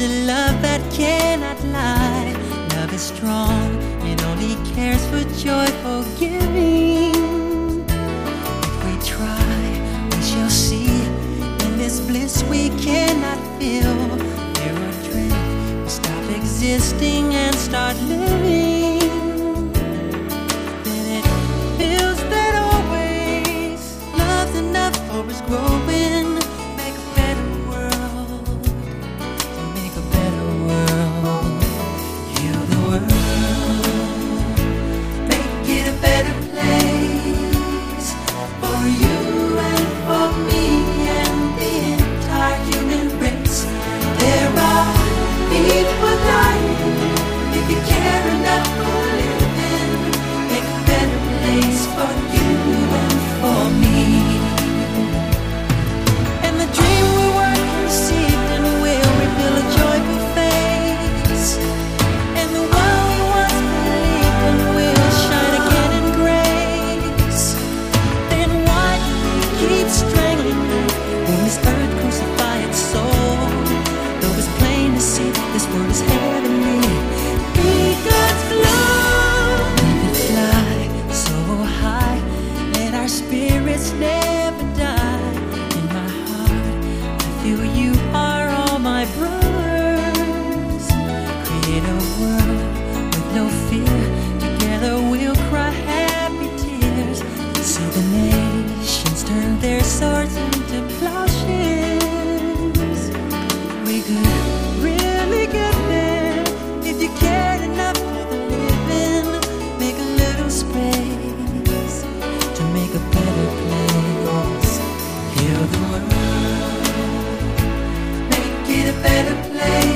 a love that cannot lie. Love is strong, it only cares for joyful giving. If we try, we shall see. In this bliss we cannot feel. Or dread stop existing and start living. Spirits never die. Better place.